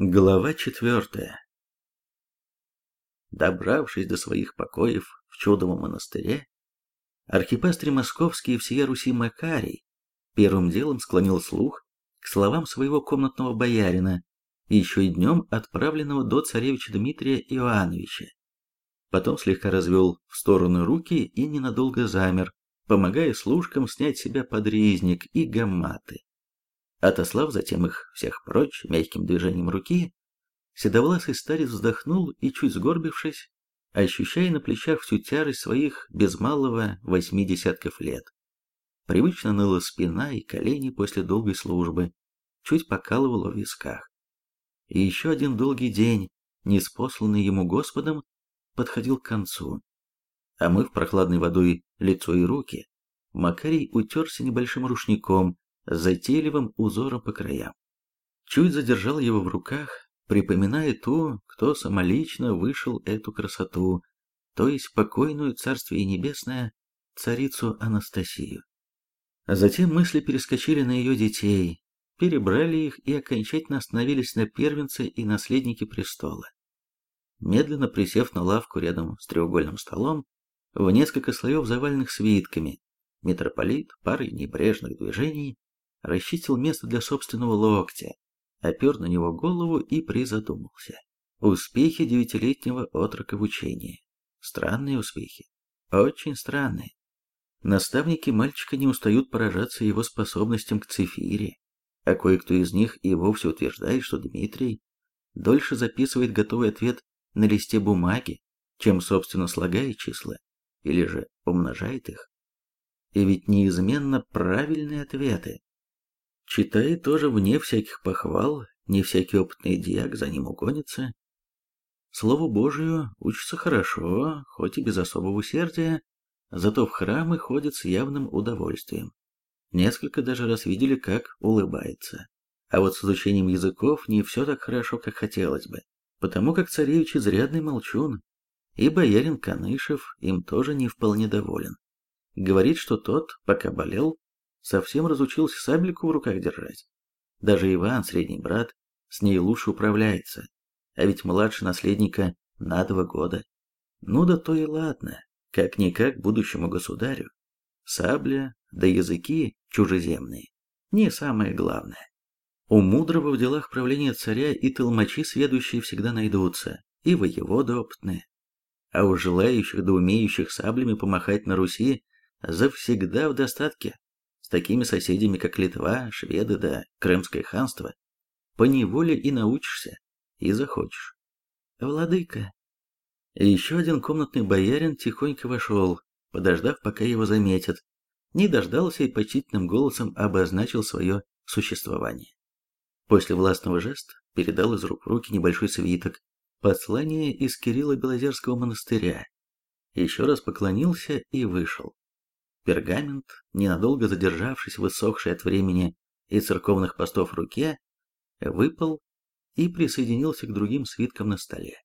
Глава четвертая. Добравшись до своих покоев в чудовом монастыре, архипастырь московский и всея Руси Макарий первым делом склонил слух к словам своего комнатного боярина, еще и днем отправленного до царевича Дмитрия Иоанновича. Потом слегка развел в сторону руки и ненадолго замер, помогая служкам снять себя подрезник и гамматы. Отослав затем их всех прочь мягким движением руки, седовласый старец вздохнул и, чуть сгорбившись, ощущая на плечах всю тяжесть своих без малого восьми десятков лет. Привычно ныла спина и колени после долгой службы, чуть покалывало в висках. И еще один долгий день, неспосланный ему Господом, подходил к концу. Омыв прохладной водой лицо и руки, Макарий утерся небольшим рушником, затейливым узором по краям. Чуть задержал его в руках, припоминая ту, кто самолично вышел эту красоту, то есть покойную Царствие Небесное царицу Анастасию. Затем мысли перескочили на ее детей, перебрали их и окончательно остановились на первенце и наследнике престола. Медленно присев на лавку рядом с треугольным столом, в несколько слоев заваленных свитками, митрополит парой небрежных движений расчистил место для собственного локтя, опер на него голову и призадумался. Успехи девятилетнего отрока в учении. Странные успехи. Очень странные. Наставники мальчика не устают поражаться его способностям к цифире, а кое-кто из них и вовсе утверждает, что Дмитрий дольше записывает готовый ответ на листе бумаги, чем, собственно, слагает числа, или же умножает их. И ведь неизменно правильные ответы Читает тоже вне всяких похвал, не всякий опытный диак за ним угонится. Слову Божию учится хорошо, хоть и без особого усердия, зато в храмы ходит с явным удовольствием. Несколько даже раз видели, как улыбается. А вот с изучением языков не все так хорошо, как хотелось бы, потому как царевич изрядный молчун, и боярин Канышев им тоже не вполне доволен. Говорит, что тот, пока болел, совсем разучился саблику в руках держать. Даже Иван, средний брат, с ней лучше управляется, а ведь младше наследника на два года. Ну да то и ладно, как-никак будущему государю. Сабля, да языки чужеземные, не самое главное. У мудрого в делах правления царя и толмачи сведущие всегда найдутся, и воеводы опытные. А у желающих да умеющих саблями помахать на Руси завсегда в достатке с такими соседями, как Литва, Шведы да Крымское ханство, поневоле и научишься, и захочешь. Владыка. Еще один комнатный боярин тихонько вошел, подождав, пока его заметят, не дождался и почтительным голосом обозначил свое существование. После властного жеста передал из рук в руки небольшой свиток, послание из Кирилла Белозерского монастыря, еще раз поклонился и вышел. Пергамент, ненадолго задержавшись в высохшей от времени и церковных постов руке, выпал и присоединился к другим свиткам на столе.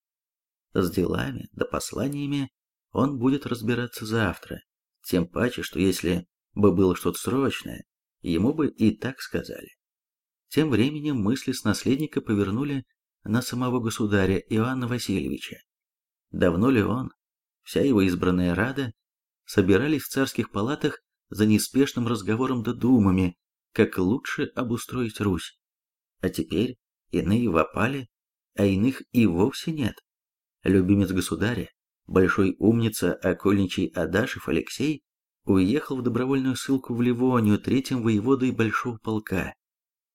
С делами да посланиями он будет разбираться завтра, тем паче, что если бы было что-то срочное, ему бы и так сказали. Тем временем мысли с наследника повернули на самого государя Иоанна Васильевича. Давно ли он, вся его избранная рада, собирались в царских палатах за неспешным разговором да думами, как лучше обустроить Русь. А теперь иные вопали, а иных и вовсе нет. Любимец государя, большой умница окольничий Адашев Алексей, уехал в добровольную ссылку в Ливонию третьим воеводой Большого полка.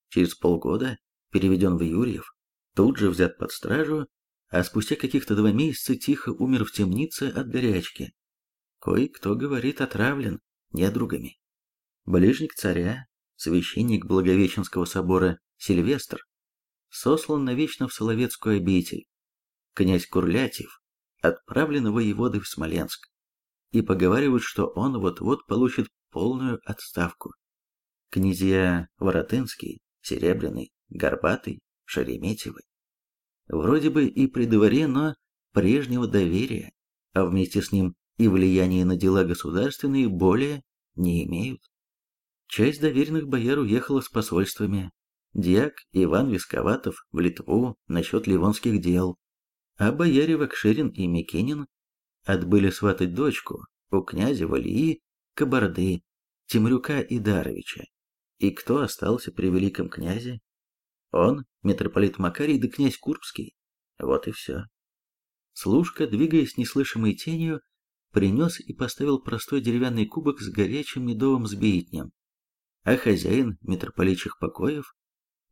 Через полгода переведен в Юрьев, тут же взят под стражу, а спустя каких-то два месяца тихо умер в темнице от горячки. Кое-кто говорит отравлен недругами. Ближник царя, священник Благовещенского собора Сильвестр, сослан навечно в Соловецкую обитель. Князь Курлятьев отправлен воеводой в Смоленск. И поговаривают, что он вот-вот получит полную отставку. Князья Воротынский, Серебряный, Горбатый, Шереметьевы. Вроде бы и при дворе, но прежнего доверия, а вместе с ним и влияния на дела государственные более не имеют. Часть доверенных бояр уехала с посольствами, дьяк Иван Висковатов в Литву насчет ливонских дел, а бояре Вакширин и Микинин отбыли сватать дочку у князя Валии, Кабарды, Темрюка Даровича. И кто остался при великом князе? Он, митрополит Макарий да князь Курбский. Вот и все. Служка, двигаясь неслышимой тенью, принес и поставил простой деревянный кубок с горячим медовым сбитнем. А хозяин митрополитчих покоев,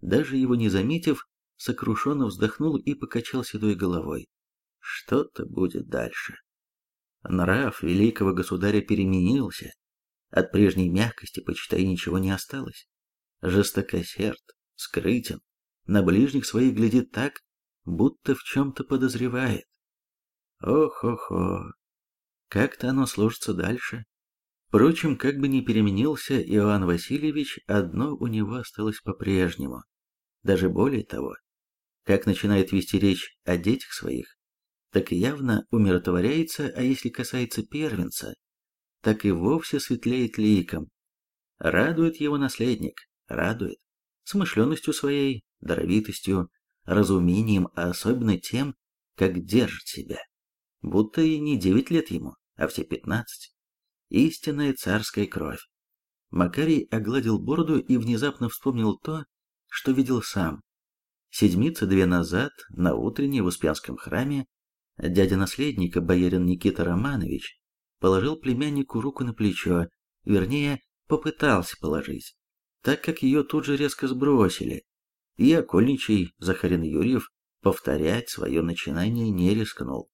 даже его не заметив, сокрушенно вздохнул и покачал седой головой. Что-то будет дальше. Нрав великого государя переменился. От прежней мягкости, почитай, ничего не осталось. Жестокосерд, скрытен, на ближних своих глядит так, будто в чем-то подозревает. Ох-охо, как-то оно сложится дальше. Впрочем, как бы ни переменился Иоанн Васильевич, одно у него осталось по-прежнему. Даже более того, как начинает вести речь о детях своих, так явно умиротворяется, а если касается первенца, так и вовсе светлеет ликом. Радует его наследник, радует, смышленностью своей, даровитостью, разумением, а особенно тем, как держит себя. Будто и не девять лет ему, а все пятнадцать. Истинная царская кровь. Макарий огладил бороду и внезапно вспомнил то, что видел сам. Седмицы две назад, на утренней в Успенском храме, дядя наследника, боярин Никита Романович, положил племяннику руку на плечо, вернее, попытался положить, так как ее тут же резко сбросили, и окольничий Захарин Юрьев повторять свое начинание не рискнул,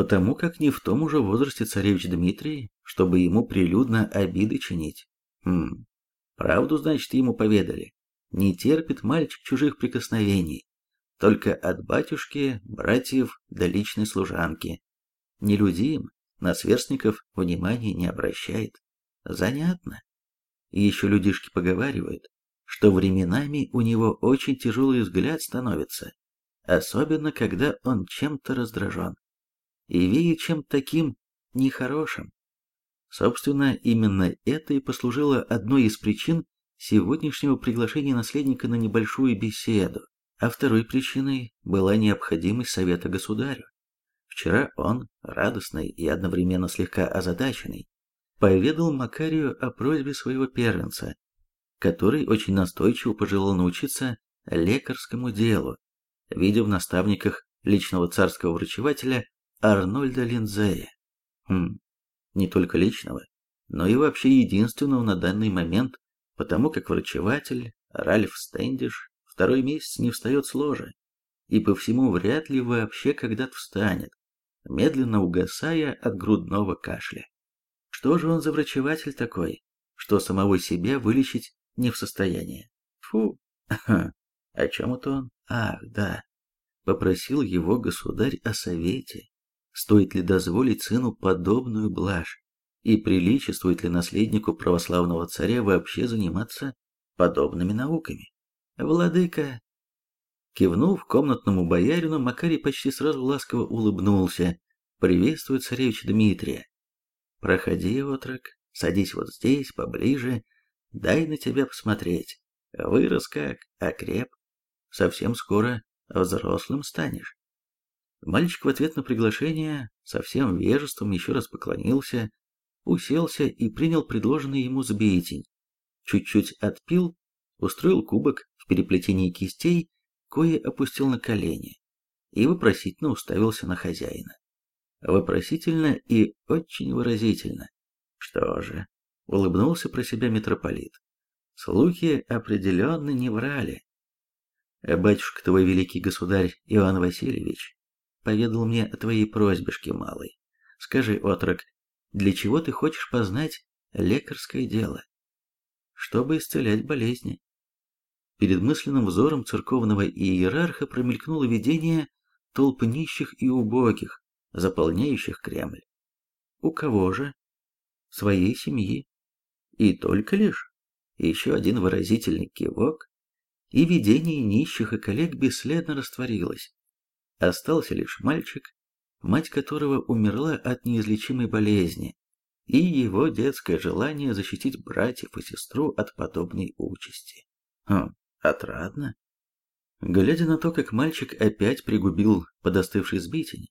потому как не в том уже возрасте царевич Дмитрий, чтобы ему прилюдно обиды чинить. Хм, правду, значит, ему поведали. Не терпит мальчик чужих прикосновений, только от батюшки, братьев до личной служанки. Нелюдим, на сверстников внимания не обращает. Занятно. И еще людишки поговаривают, что временами у него очень тяжелый взгляд становится, особенно когда он чем-то раздражен и веет чем-то таким нехорошим. Собственно, именно это и послужило одной из причин сегодняшнего приглашения наследника на небольшую беседу, а второй причиной была необходимость совета государю. Вчера он, радостный и одновременно слегка озадаченный, поведал Макарию о просьбе своего первенца который очень настойчиво пожелал научиться лекарскому делу, видя в наставниках личного царского врачевателя Арнольда Линзея. Хм, не только личного, но и вообще единственного на данный момент, потому как врачеватель Ральф Стендиш второй месяц не встает с ложа, и по всему вряд ли вообще когда-то встанет, медленно угасая от грудного кашля. Что же он за врачеватель такой, что самого себя вылечить не в состоянии. Фу, о чем это он? Ах, да. Попросил его государь о совете. Стоит ли дозволить сыну подобную блажь? И приличествует ли наследнику православного царя вообще заниматься подобными науками? Владыка... Кивнув комнатному боярину, Макарий почти сразу ласково улыбнулся, приветствуя царевича Дмитрия. «Проходи, отрок, садись вот здесь, поближе, Дай на тебя посмотреть. Вырос как, окреп. Совсем скоро взрослым станешь. Мальчик в ответ на приглашение со всем вежеством еще раз поклонился, уселся и принял предложенный ему сбитень. Чуть-чуть отпил, устроил кубок в переплетении кистей, кое опустил на колени, и вопросительно уставился на хозяина. Вопросительно и очень выразительно. Что же, улыбнулся про себя митрополит. Слухи определенно не врали. Батюшка твой великий государь Иоанн Васильевич поведал мне о твоей просьбешке малой. Скажи, отрок, для чего ты хочешь познать лекарское дело? Чтобы исцелять болезни. Перед мысленным взором церковного иерарха промелькнуло видение толп нищих и убогих, заполняющих Кремль. У кого же? Своей семьи. И только лишь еще один выразительный кивок, и видение нищих и коллег бесследно растворилось. Остался лишь мальчик, мать которого умерла от неизлечимой болезни, и его детское желание защитить братьев и сестру от подобной участи. Хм, Отрадно. Глядя на то, как мальчик опять пригубил подостывший сбитень,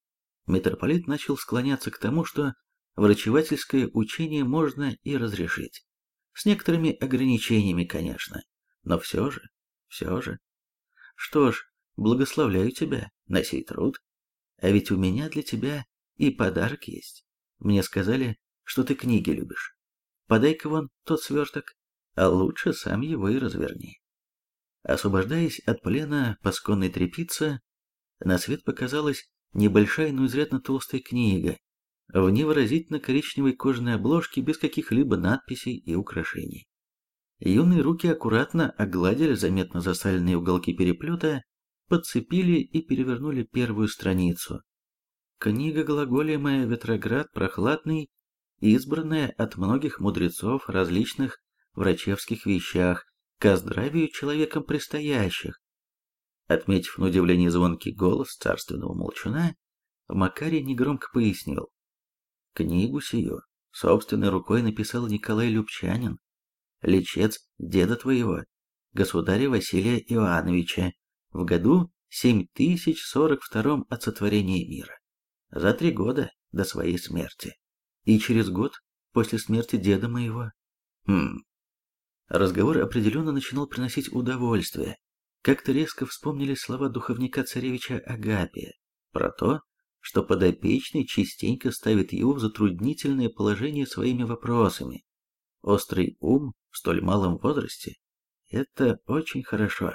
митрополит начал склоняться к тому, что врачевательское учение можно и разрешить. С некоторыми ограничениями, конечно, но все же, все же. Что ж, благословляю тебя на сей труд. А ведь у меня для тебя и подарок есть. Мне сказали, что ты книги любишь. Подай-ка вон тот сверток, а лучше сам его и разверни. Освобождаясь от плена пасконной тряпицы, на свет показалась небольшая, но изрядно толстая книга, в невыразительно коричневой кожаной обложке без каких-либо надписей и украшений. Юные руки аккуратно огладили заметно засаленные уголки переплета, подцепили и перевернули первую страницу. Книга глаголемая «Ветроград прохладный», избранная от многих мудрецов различных врачевских вещах, ко здравию человеком предстоящих. Отметив на удивление звонкий голос царственного молчуна, Макарий негромко пояснил. Книгу сию собственной рукой написал Николай Любчанин, лечец деда твоего, государя Василия Иоанновича, в году 7042 от сотворения мира, за три года до своей смерти, и через год после смерти деда моего. Хм, Разговор определенно начинал приносить удовольствие. Как-то резко вспомнили слова духовника царевича Агапия про то, что подопечный частенько ставит его в затруднительное положение своими вопросами. Острый ум в столь малом возрасте – это очень хорошо.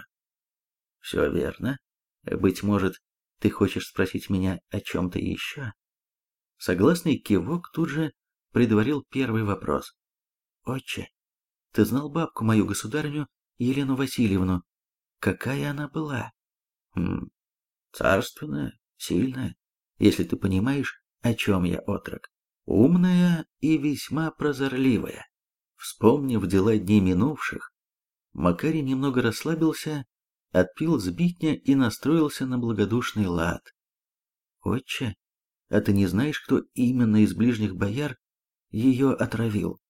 Все верно. Быть может, ты хочешь спросить меня о чем-то еще? Согласный кивок тут же предварил первый вопрос. Отче, ты знал бабку мою, государыню Елену Васильевну? Какая она была? Хм, царственная, сильная, если ты понимаешь, о чем я, отрок. Умная и весьма прозорливая. Вспомнив дела дней минувших, Макарий немного расслабился, отпил сбитня и настроился на благодушный лад. «Отче, а ты не знаешь, кто именно из ближних бояр ее отравил?»